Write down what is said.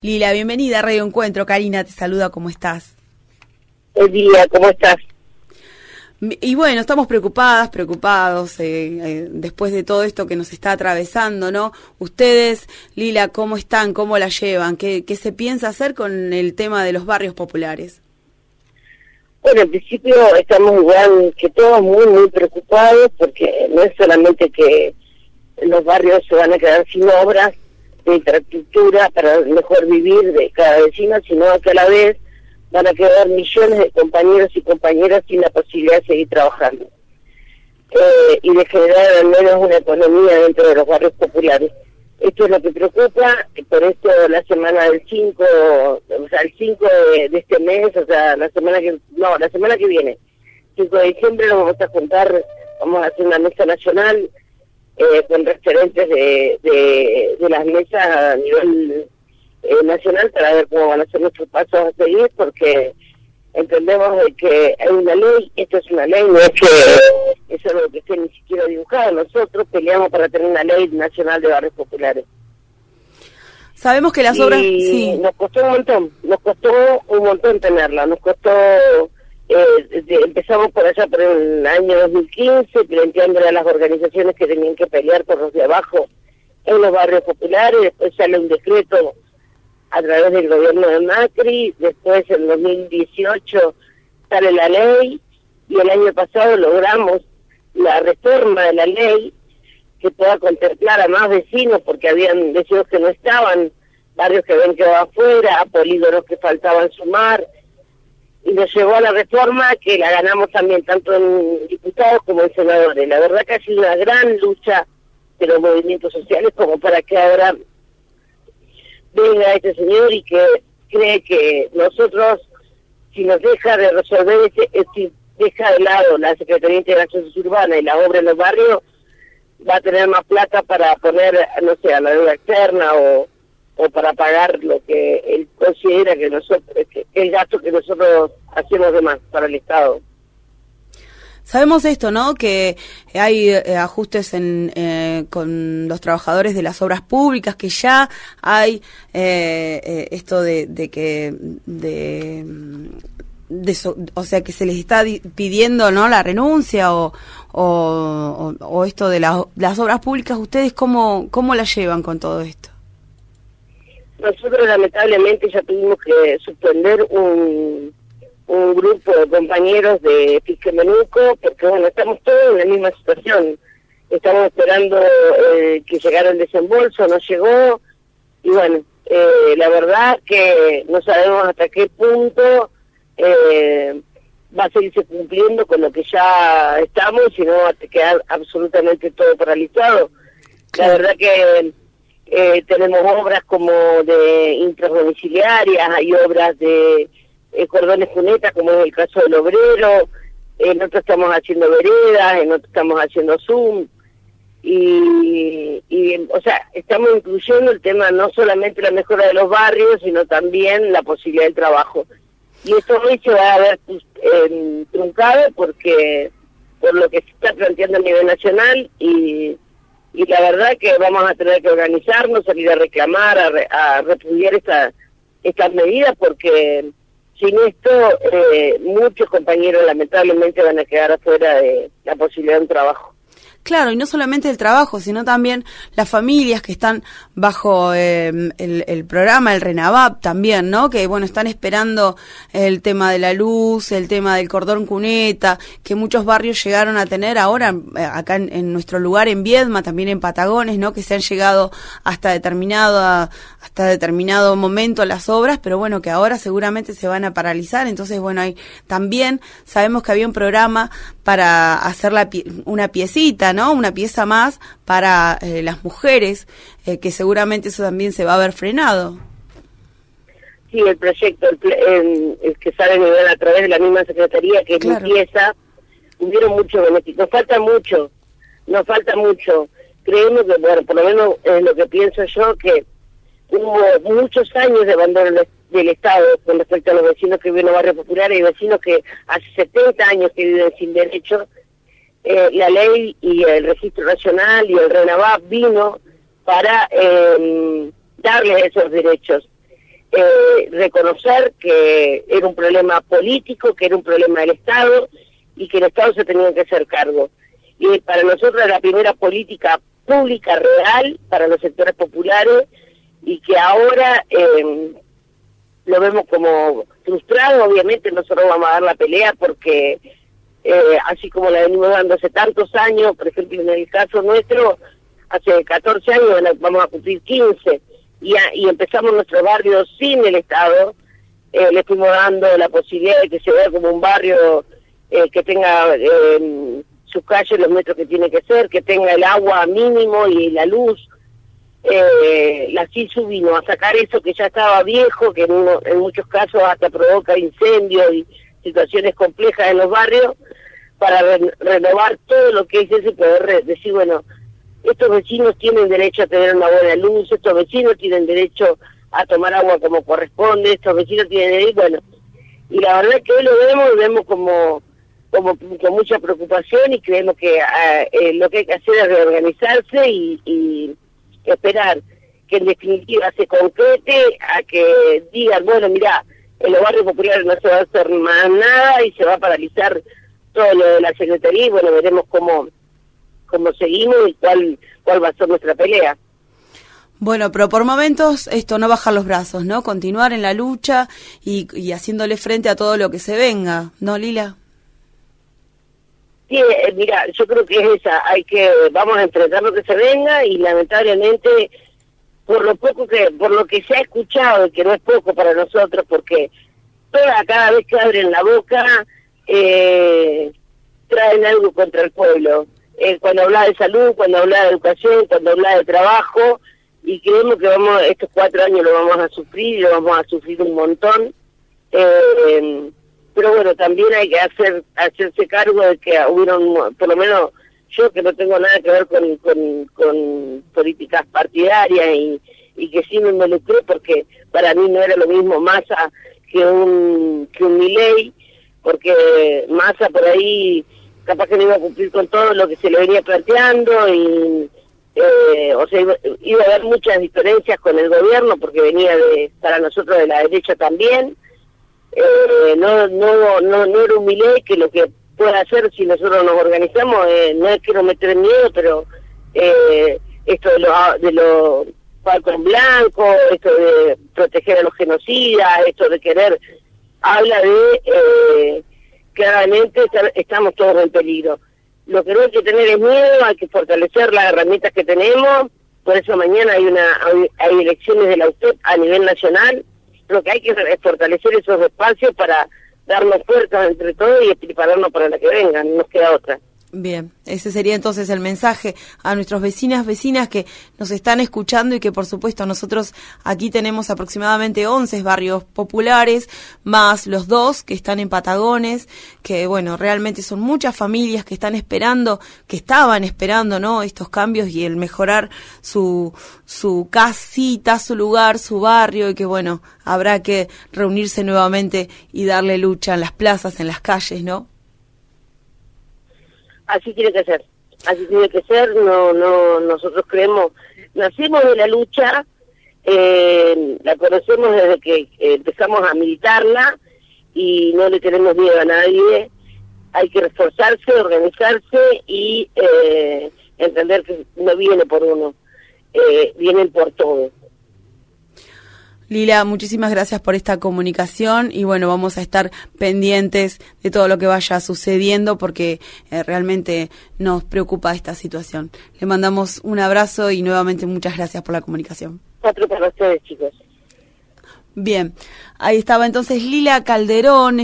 Lila, bienvenida a Radio Encuentro. Karina te saluda, ¿cómo estás? Buen día, ¿cómo estás? Y bueno, estamos preocupadas, preocupados eh, eh, después de todo esto que nos está atravesando, ¿no? Ustedes, Lila, ¿cómo están? ¿Cómo la llevan? ¿Qué, qué se piensa hacer con el tema de los barrios populares? Bueno, en principio estamos igual que todos muy, muy preocupados porque no es solamente que los barrios se van a quedar sin obras, infraestructura para mejor vivir de cada vecino, sino que a la vez van a quedar millones de compañeros y compañeras sin la posibilidad de seguir trabajando eh, y de generar al menos una economía dentro de los barrios populares. Esto es lo que preocupa, por esto la semana del 5, o sea, el 5 de, este mes, o sea, la semana que, no, la semana que viene, 5 de diciembre nos vamos a juntar, vamos a hacer una mesa nacional eh, con referentes de, de, las mesas a nivel eh, nacional para ver cómo van a ser nuestros pasos a seguir, porque entendemos de que hay una ley, esto es una ley, no es que eso es lo que esté ni siquiera dibujado, nosotros peleamos para tener una ley nacional de barrios populares. Sabemos que las obras... Sí. Nos costó un montón, nos costó un montón tenerla, nos costó eh, empezamos por allá por el año 2015, planteándole a las organizaciones que tenían que pelear por los de abajo en los barrios populares, después sale un decreto a través del gobierno de Macri, después en 2018 sale la ley y el año pasado logramos la reforma de la ley que pueda contemplar a más vecinos porque habían vecinos que no estaban, barrios que habían quedado afuera, polígonos que faltaban sumar, y nos llevó a la reforma que la ganamos también tanto en diputados como en senadores. La verdad que ha sido una gran lucha de los movimientos sociales como para que ahora venga este señor y que cree que nosotros, si nos deja de resolver, ese, si deja de lado la Secretaría de Integración Urbana y la obra en los barrios, va a tener más plata para poner, no sé, a la deuda externa o o para pagar lo que él considera que nosotros el gasto que nosotros hacemos de más para el Estado. Sabemos esto, ¿no? Que hay eh, ajustes en, eh, con los trabajadores de las obras públicas, que ya hay eh, esto de, de que de, o sea que se les está pidiendo no la renuncia o, o, o esto de las obras públicas ustedes cómo cómo la llevan con todo esto nosotros lamentablemente ya tuvimos que suspender un, un grupo de compañeros de Menuco, porque bueno, estamos todos en la misma situación. Estamos esperando eh, que llegara el desembolso, no llegó, y bueno, eh, la verdad que no sabemos hasta qué punto eh, va a seguirse cumpliendo con lo que ya estamos, sino va a quedar absolutamente todo paralizado. La verdad que eh, tenemos obras como de intradomiciliarias, hay obras de eh, cordones cunetas, como es el caso del obrero, en otros estamos haciendo veredas, en otros estamos haciendo Zoom, y, y, o sea, estamos incluyendo el tema no solamente la mejora de los barrios, sino también la posibilidad del trabajo. Y esto hoy se va a ver eh, truncado porque por lo que se está planteando a nivel nacional y y la verdad que vamos a tener que organizarnos, salir a reclamar, a, repudiar esta, estas medidas, porque sin esto eh, muchos compañeros lamentablemente van a quedar afuera de la posibilidad de un trabajo. Claro, y no solamente el trabajo, sino también las familias que están bajo em, el, programa, el RENAVAP también, ¿no? Que, bueno, están esperando el tema de la luz, el tema del cordón cuneta, que muchos barrios llegaron a tener ahora, eh, acá en, nuestro lugar, en Viedma, también en Patagones, ¿no? Que se han llegado hasta determinado, hasta determinado momento las obras, pero bueno, que ahora seguramente se van a paralizar. Entonces, bueno, hay, también sabemos que había un programa para hacer la, una piecita, ¿no? Una pieza más para eh, las mujeres, eh, que seguramente eso también se va a ver frenado. Sí, el proyecto, el, que sale a través de la misma secretaría, que es mi pieza, hubieron mucho beneficio. Nos falta mucho, nos falta mucho. Creemos que, bueno, por lo menos es lo que pienso yo, que hubo muchos años de abandono del Estado con respecto a los vecinos que viven en barrios populares y vecinos que hace 70 años que viven sin derecho. Eh, la ley y el registro nacional y el RENAVAP vino para eh, darles esos derechos. eh, reconocer que era un problema político, que era un problema del Estado y que el Estado se tenía que hacer cargo. Y para nosotros la primera política pública real para los sectores populares y que ahora eh, lo vemos como frustrado, obviamente nosotros vamos a dar la pelea porque eh, así como la venimos dando hace tantos años, por ejemplo en el caso nuestro, hace 14 años vamos a cumplir 15 y, y empezamos nuestro barrio sin el Estado, eh, le fuimos dando la posibilidad de que se vea como un barrio eh, que tenga eh, sus calles los metros que tiene que ser, que tenga el agua mínimo y la luz. La CISU vino a sacar eso que ya estaba viejo, que en muchos casos hasta provoca incendios y situaciones complejas en los barrios, para renovar todo lo que es eso y poder decir, bueno, estos vecinos tienen derecho a tener una buena luz, estos vecinos tienen derecho a tomar agua como corresponde, estos vecinos tienen derecho, bueno, y la verdad que hoy lo vemos, lo vemos como, como con mucha preocupación y creemos que ah, eh, lo que hay que hacer es reorganizarse y, y esperar que en definitiva se concrete a que digan, bueno, mira, en los barrios populares no se va a hacer más nada y se va a paralizar todo lo de la Secretaría y bueno, veremos cómo, cómo seguimos y cuál, cuál va a ser nuestra pelea. Bueno, pero por momentos esto, no bajar los brazos, ¿no? Continuar en la lucha y, y haciéndole frente a todo lo que se venga, ¿no, Lila? Sí, eh, mira, yo creo que es esa, hay que, vamos a enfrentar lo que se venga y lamentablemente, por lo poco que, por lo que se ha escuchado, que no es poco para nosotros, porque toda, cada vez que abren la boca, eh, traen algo contra el pueblo. Eh, cuando habla de salud, cuando habla de educación, cuando habla de trabajo, y creemos que vamos, estos cuatro años lo vamos a sufrir, lo vamos a sufrir un montón. Eh, pero bueno, también hay que hacer hacerse cargo de que hubieron, por lo menos yo que no tengo nada que ver con, con, políticas partidarias y, y que sí me involucré porque para mí no era lo mismo Massa que un que un Milei, porque Massa por ahí capaz que no iba a cumplir con todo lo que se le venía planteando y eh, o sea iba, a haber muchas diferencias con el gobierno porque venía de para nosotros de la derecha también. Eh, no, no, no, no era un Milei que lo que pueda hacer si nosotros nos organizamos, eh, no quiero meter miedo, pero eh, esto de los de los falcon blancos, esto de proteger a los genocidas, esto de querer, habla de eh, claramente estamos todos en peligro. Lo que no hay que tener es miedo, hay que fortalecer las herramientas que tenemos, por eso mañana hay una hay, elecciones de la UTEP a nivel nacional, lo que hay que fortalecer esos espacios para darnos fuerzas entre todos y prepararnos para la que vengan, no nos queda otra. Bien, ese sería entonces el mensaje a nuestros vecinas, vecinas que nos están escuchando y que por supuesto nosotros aquí tenemos aproximadamente 11 barrios populares, más los dos que están en Patagones, que bueno, realmente son muchas familias que están esperando, que estaban esperando, ¿no? Estos cambios y el mejorar su, su casita, su lugar, su barrio y que bueno, habrá que reunirse nuevamente y darle lucha en las plazas, en las calles, ¿no? Así tiene que ser, así tiene que ser, no, no, nosotros creemos, nacimos de la lucha, eh, la conocemos desde que empezamos a militarla y no le tenemos miedo a nadie, hay que reforzarse, organizarse y eh, entender que no viene por uno, eh, vienen por todo. Lila, muchísimas gracias por esta comunicación y bueno, vamos a estar pendientes de todo lo que vaya sucediendo porque eh, realmente nos preocupa esta situación. Le mandamos un abrazo y nuevamente muchas gracias por la comunicación. Cuatro para ustedes, chicos. Bien, ahí estaba entonces Lila Calderón.